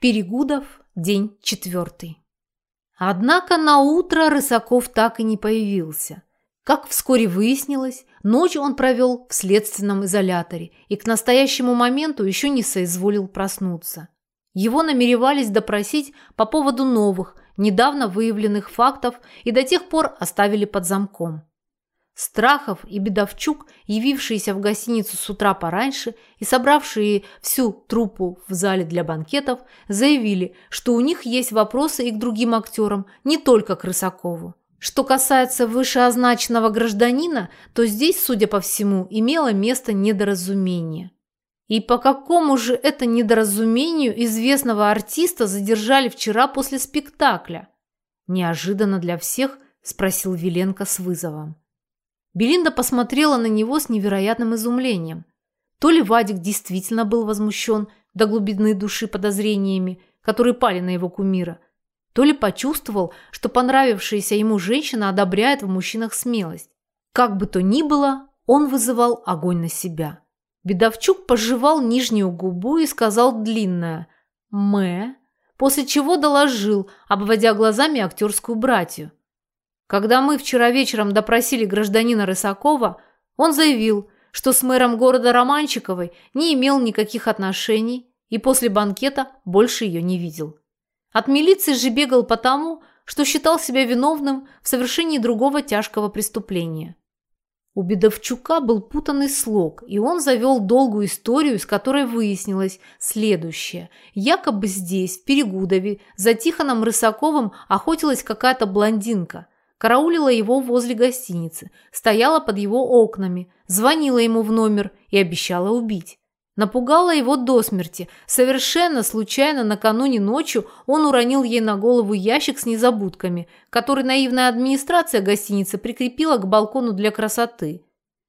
Перегудов, день четвертый. Однако на утро Рысаков так и не появился. Как вскоре выяснилось, ночь он провел в следственном изоляторе и к настоящему моменту еще не соизволил проснуться. Его намеревались допросить по поводу новых, недавно выявленных фактов и до тех пор оставили под замком. Страхов и Бедовчук, явившиеся в гостиницу с утра пораньше и собравшие всю труппу в зале для банкетов, заявили, что у них есть вопросы и к другим актерам, не только к Рысакову. Что касается вышеозначенного гражданина, то здесь, судя по всему, имело место недоразумение. И по какому же это недоразумению известного артиста задержали вчера после спектакля? Неожиданно для всех спросил Виленко с вызовом. Белинда посмотрела на него с невероятным изумлением. То ли Вадик действительно был возмущен до глубины души подозрениями, которые пали на его кумира, то ли почувствовал, что понравившаяся ему женщина одобряет в мужчинах смелость. Как бы то ни было, он вызывал огонь на себя. Бедовчук пожевал нижнюю губу и сказал длинное «мэ», после чего доложил, обводя глазами актерскую братью. Когда мы вчера вечером допросили гражданина Рысакова, он заявил, что с мэром города Романчиковой не имел никаких отношений и после банкета больше ее не видел. От милиции же бегал потому, что считал себя виновным в совершении другого тяжкого преступления. У Бедовчука был путанный слог, и он завел долгую историю, из которой выяснилось следующее. Якобы здесь, в Перегудове, за Тихоном Рысаковым охотилась какая-то блондинка – караулила его возле гостиницы, стояла под его окнами, звонила ему в номер и обещала убить. Напугала его до смерти. Совершенно случайно накануне ночью он уронил ей на голову ящик с незабудками, который наивная администрация гостиницы прикрепила к балкону для красоты.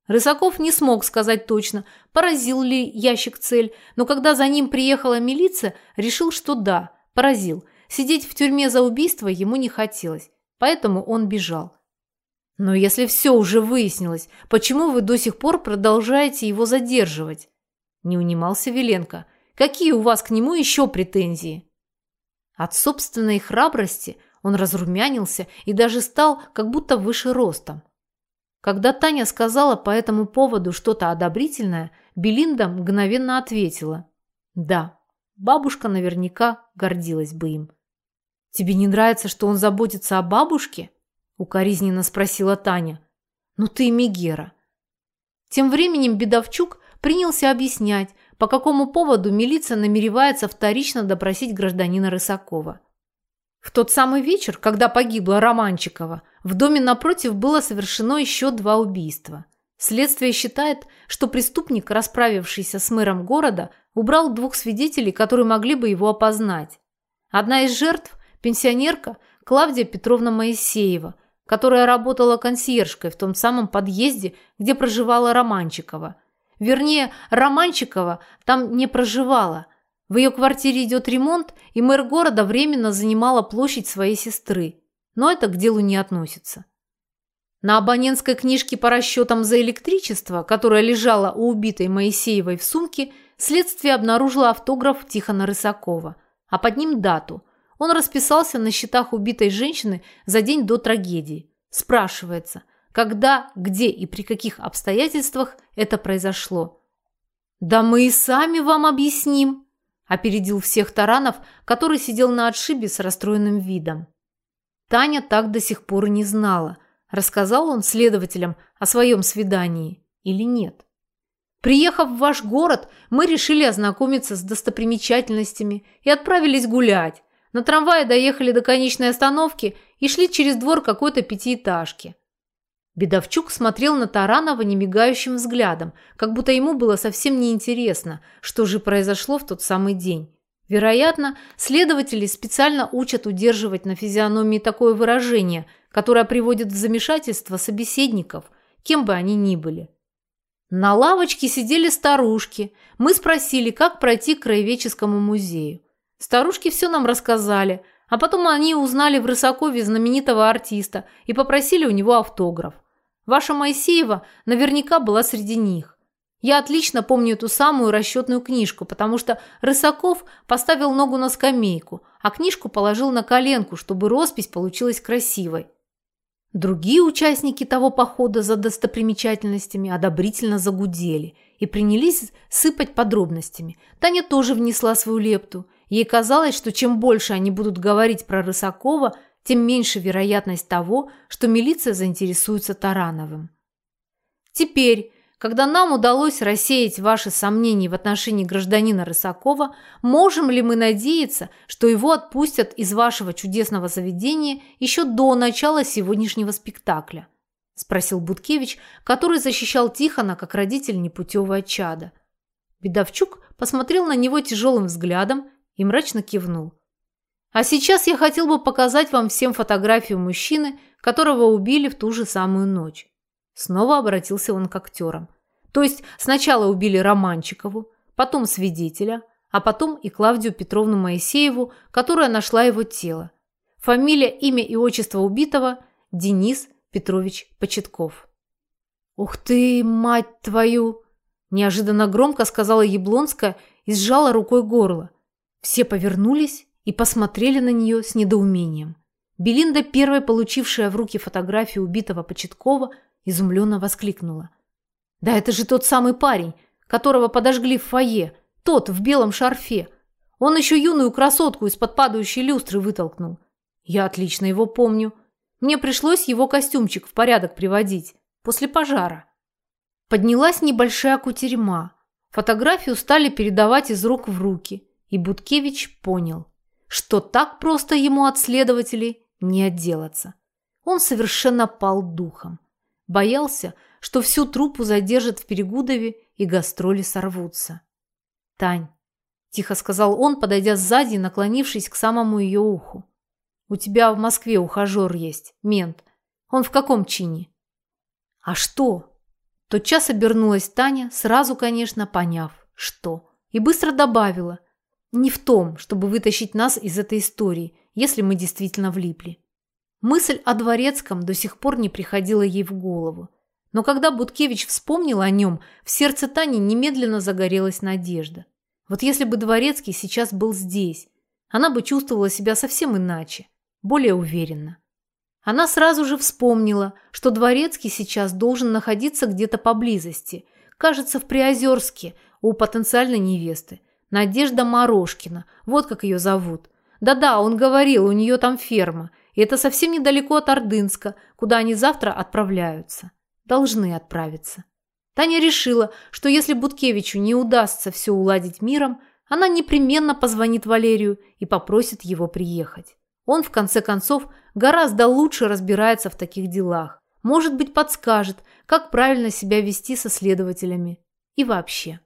Рысаков не смог сказать точно, поразил ли ящик цель, но когда за ним приехала милиция, решил, что да, поразил. Сидеть в тюрьме за убийство ему не хотелось поэтому он бежал. Но если все уже выяснилось, почему вы до сих пор продолжаете его задерживать? Не унимался Веленко. Какие у вас к нему еще претензии? От собственной храбрости он разрумянился и даже стал как будто выше ростом. Когда Таня сказала по этому поводу что-то одобрительное, Белинда мгновенно ответила. Да, бабушка наверняка гордилась бы им. «Тебе не нравится, что он заботится о бабушке?» – укоризненно спросила Таня. «Ну ты и Мегера». Тем временем Бедовчук принялся объяснять, по какому поводу милиция намеревается вторично допросить гражданина Рысакова. В тот самый вечер, когда погибла Романчикова, в доме напротив было совершено еще два убийства. Следствие считает, что преступник, расправившийся с мэром города, убрал двух свидетелей, которые могли бы его опознать. Одна из жертв Пенсионерка Клавдия Петровна Моисеева, которая работала консьержкой в том самом подъезде, где проживала Романчикова. Вернее, Романчикова там не проживала. В ее квартире идет ремонт, и мэр города временно занимала площадь своей сестры. Но это к делу не относится. На абонентской книжке по расчетам за электричество, которая лежала у убитой Моисеевой в сумке, следствие обнаружило автограф Тихона Рысакова, а под ним дату – он расписался на счетах убитой женщины за день до трагедии. Спрашивается, когда, где и при каких обстоятельствах это произошло. «Да мы и сами вам объясним», – опередил всех Таранов, который сидел на отшибе с расстроенным видом. Таня так до сих пор не знала, рассказал он следователям о своем свидании или нет. Приехав в ваш город, мы решили ознакомиться с достопримечательностями и отправились гулять. На трамвае доехали до конечной остановки и шли через двор какой-то пятиэтажки. Бедовчук смотрел на Таранова немигающим взглядом, как будто ему было совсем неинтересно, что же произошло в тот самый день. Вероятно, следователи специально учат удерживать на физиономии такое выражение, которое приводит в замешательство собеседников, кем бы они ни были. На лавочке сидели старушки. Мы спросили, как пройти к краеведческому музею. Старушки все нам рассказали, а потом они узнали в Рысакове знаменитого артиста и попросили у него автограф. Ваша Моисеева наверняка была среди них. Я отлично помню эту самую расчетную книжку, потому что Рысаков поставил ногу на скамейку, а книжку положил на коленку, чтобы роспись получилась красивой. Другие участники того похода за достопримечательностями одобрительно загудели и принялись сыпать подробностями. Таня тоже внесла свою лепту. Ей казалось, что чем больше они будут говорить про Рысакова, тем меньше вероятность того, что милиция заинтересуется Тарановым. Теперь, когда нам удалось рассеять ваши сомнения в отношении гражданина Рысакова, можем ли мы надеяться, что его отпустят из вашего чудесного заведения еще до начала сегодняшнего спектакля? – спросил Буткевич, который защищал Тихона как родитель непутевого чада. Бедовчук посмотрел на него тяжелым взглядом и мрачно кивнул. «А сейчас я хотел бы показать вам всем фотографию мужчины, которого убили в ту же самую ночь. Снова обратился он к актерам. То есть сначала убили Романчикову, потом свидетеля, а потом и Клавдию Петровну Моисееву, которая нашла его тело. Фамилия, имя и отчество убитого – Денис Петрович Почетков. «Ух ты, мать твою!» – неожиданно громко сказала Яблонская и сжала рукой горло. Все повернулись и посмотрели на нее с недоумением. Белинда, первая получившая в руки фотографию убитого Почеткова, изумленно воскликнула. «Да это же тот самый парень, которого подожгли в фойе, тот в белом шарфе. Он еще юную красотку из-под падающей люстры вытолкнул. Я отлично его помню. Мне пришлось его костюмчик в порядок приводить после пожара». Поднялась небольшая кутерьма. Фотографию стали передавать из рук в руки, и Буткевич понял, что так просто ему от следователей не отделаться. Он совершенно пал духом. Боялся, что всю труппу задержат в Перегудове и гастроли сорвутся. «Тань», – тихо сказал он, подойдя сзади и наклонившись к самому ее уху. «У тебя в Москве ухажер есть, мент. Он в каком чине?» «А что?» Тотчас обернулась Таня, сразу, конечно, поняв, что. И быстро добавила. «Не в том, чтобы вытащить нас из этой истории, если мы действительно влипли. Мысль о Дворецком до сих пор не приходила ей в голову. Но когда Буткевич вспомнил о нем, в сердце Тани немедленно загорелась надежда. Вот если бы Дворецкий сейчас был здесь, она бы чувствовала себя совсем иначе, более уверенно. Она сразу же вспомнила, что Дворецкий сейчас должен находиться где-то поблизости, кажется, в Приозерске, у потенциальной невесты. Надежда Морошкина, вот как ее зовут. Да-да, он говорил, у нее там ферма – и это совсем недалеко от Ордынска, куда они завтра отправляются. Должны отправиться. Таня решила, что если Буткевичу не удастся все уладить миром, она непременно позвонит Валерию и попросит его приехать. Он, в конце концов, гораздо лучше разбирается в таких делах. Может быть, подскажет, как правильно себя вести со следователями. И вообще.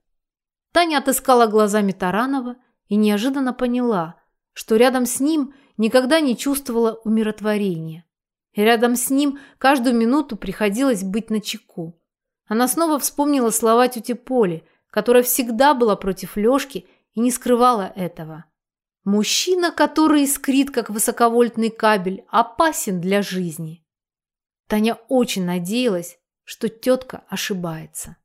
Таня отыскала глазами Таранова и неожиданно поняла, что рядом с ним – никогда не чувствовала умиротворения. И рядом с ним каждую минуту приходилось быть на чеку. Она снова вспомнила слова тети Поли, которая всегда была против Лёшки и не скрывала этого. Мужчина, который искрит, как высоковольтный кабель, опасен для жизни. Таня очень надеялась, что тетка ошибается.